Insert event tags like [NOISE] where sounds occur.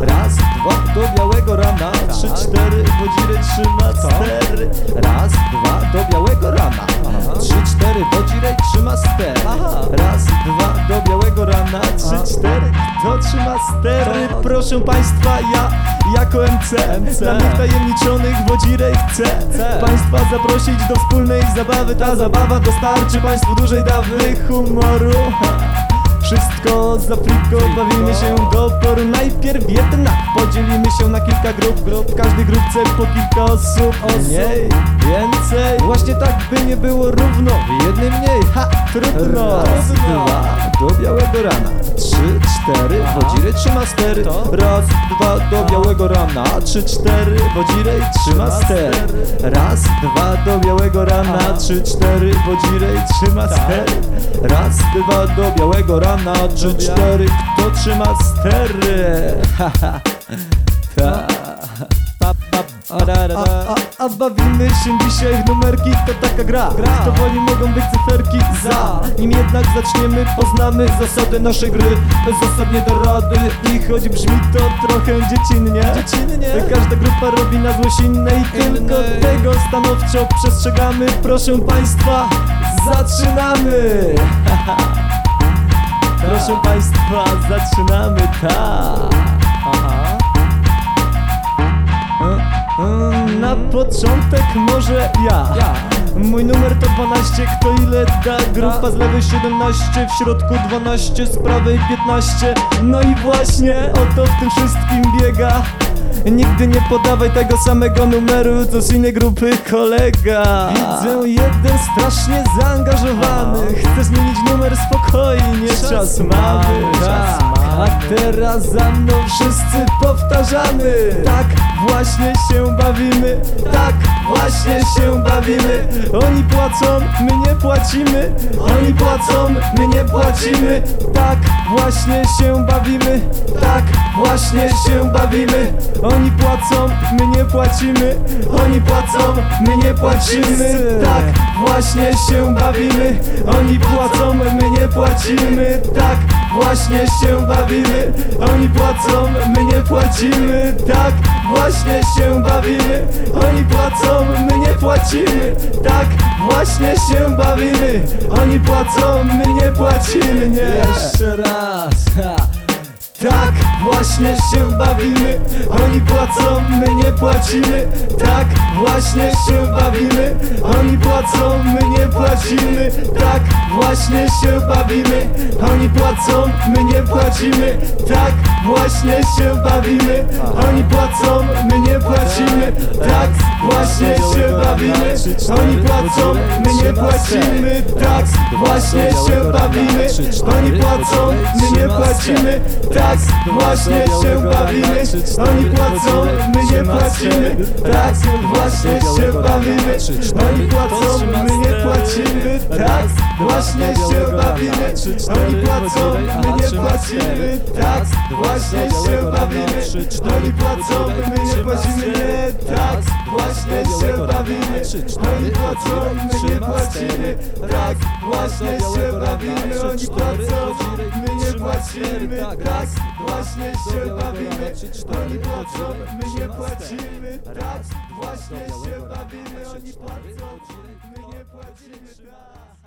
Raz, dwa, do białego rana. Trzy, cztery, wodziry trzyma stery Raz, dwa, do białego rana. Trzy, cztery, wodzirej trzyma stery Raz, dwa, do białego rana. Trzy, cztery, kto trzyma stery? Proszę państwa, ja jako MC, Dla tych tajemniczonych wodzirej chcę. Państwa zaprosić do wspólnej zabawy. Ta zabawa dostarczy państwu dużej dawny humoru wszystko za friko, bawimy się do poru Najpierw jednak podzielimy się na kilka grup, grup. W każdej grupce po kilka osób, osób. Mniej, więcej. Właśnie tak by nie było równo. Jednym mniej, ha, trudno. Raz, dwa, do białego rana Trzy, cztery, wodzirej trzyma stery Raz, dwa, do białego rana Trzy, cztery, wodzirej trzyma stery Raz, dwa, do białego rana Trzy, cztery, wodzirej trzyma stery Raz, dwa, do białego rana Trzy, cztery, kto trzyma stery? Ha, ha, ta. A, a, a bawimy się dzisiaj w numerki, to taka gra. To woli mogą być cyferki. Za. Nim jednak zaczniemy, poznamy zasady naszej gry. Bez zasad nie da rady I choć brzmi to trochę dziecinnie Dziecinnie. Każda grupa robi na złość innej Tylko tego stanowczo przestrzegamy. Proszę państwa, zaczynamy! [LAUGHS] Proszę państwa, zaczynamy, tak Na początek może ja. Mój numer to 12, kto ile da? Grupa z lewej 17, w środku 12, z prawej 15 No i właśnie o to w tym wszystkim biega Nigdy nie podawaj tego samego numeru co z innej grupy kolega Widzę jeden strasznie zaangażowany Chce zmienić numer spokojnie, czas mamy tak. A teraz za mną wszyscy powtarzamy. Tak właśnie się bawimy. Tak właśnie się bawimy. Oni płacą, my nie płacimy. Oni płacą, my nie płacimy. Tak właśnie się bawimy. Tak właśnie się bawimy. Oni płacą, my nie płacimy. Oni płacą, my nie płacimy. Tak właśnie się bawimy. Oni płacą, my nie płacimy. Tak właśnie się bawimy. Oni płacą, my nie płacimy. Tak właśnie się bawimy. Oni płacą, my nie płacimy. Tak właśnie się bawimy. Oni płacą, my nie płacimy. Nie Jeszcze raz. Ha. Tak właśnie się bawimy. Oni płacą, my nie płacimy. Tak właśnie się bawimy. Oni płacą, my nie płacimy. Tak właśnie się bawimy. Oni płacą, my nie płacimy. Tak właśnie się bawimy. Oni płacą, płacimy. Tak właśnie się bawimy. Oni płacą, my nie płacimy. Tak właśnie się bawimy. Oni płacą, my nie płacimy. Tak właśnie się bawimy. Oni płacą, my nie płacimy. Tak właśnie się bawimy. Oni płacą, my nie płacimy. Tak właśnie się bawimy no trzy, cztery Oni płacą, my nie płacimy Tak właśnie się bawimy. Oni płacą, my nie płacimy Tak właśnie się bawimy. Oni płacą, my nie płacimy Tak właśnie się bawimy. Oni płacą, my nie płacimy Tak właśnie się bawimy. Oni płacą, my nie płacimy Tak właśnie się bawimy. Oni płacą, my nie płacimy tak.